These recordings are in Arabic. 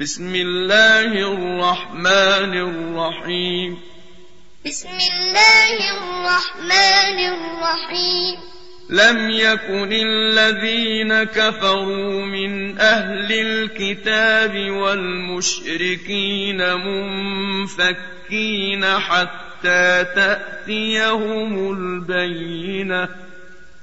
بسم الله الرحمن الرحيم. بسم الله الرحمن الرحيم. لم يكن الذين كفروا من أهل الكتاب والمشركين منفكين حتى تأتيهم البينة.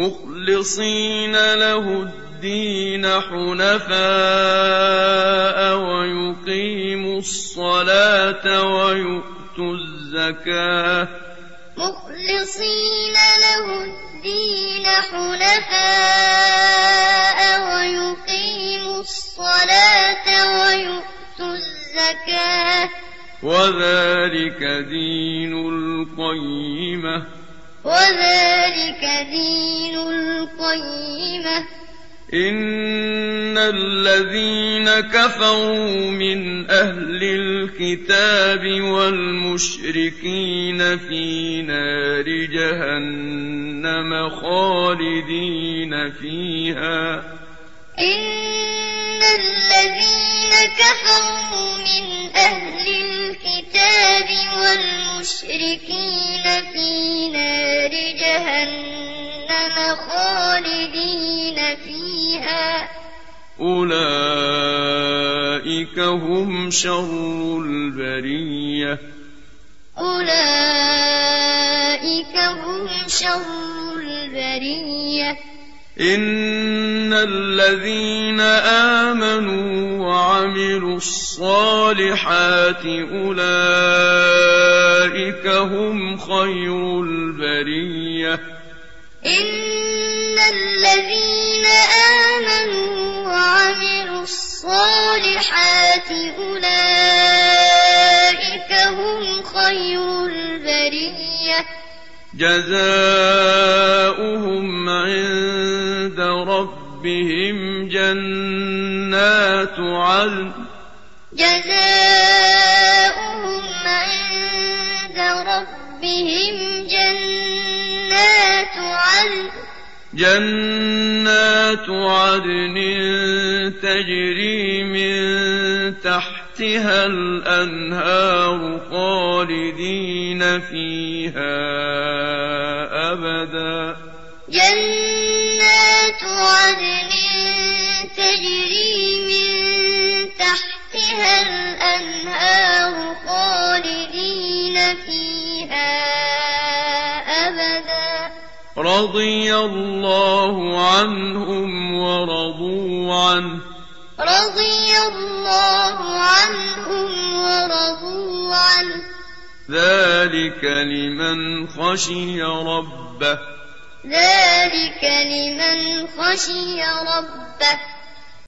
مخلصين له الدين حنفاء ويقيموا الصلاة ويؤتوا الزكاة. مخلصين له الدين حنفاء ويقيموا الصلاة ويؤتوا الزكاة. وذلك دين القيمة. وذلك دين القيمة. إن الذين كفروا من أهل الكتاب والمشركين في نار جهنم خالدين فيها. إن الذين كفروا من أهل الكتاب والمشركين أولئك هم شر البرية أولئك هم شر البرية إن الذين آمنوا وعملوا الصالحات أولئك هم خير البرية إن الذين آمنوا الصالحات أولئك هم خير البرية. جزاؤهم عند ربهم جنات عدن. جزاؤهم عند ربهم جنات عدن. جنات عدن تجري من تحتها الأنهار خالدين فيها أبدا. جنات عدن تجري رضي الله عنهم ورضوا عنه. رضي الله عنهم ورضوا عنه. ذلك لمن خشي ربه. ذلك لمن خشي ربه.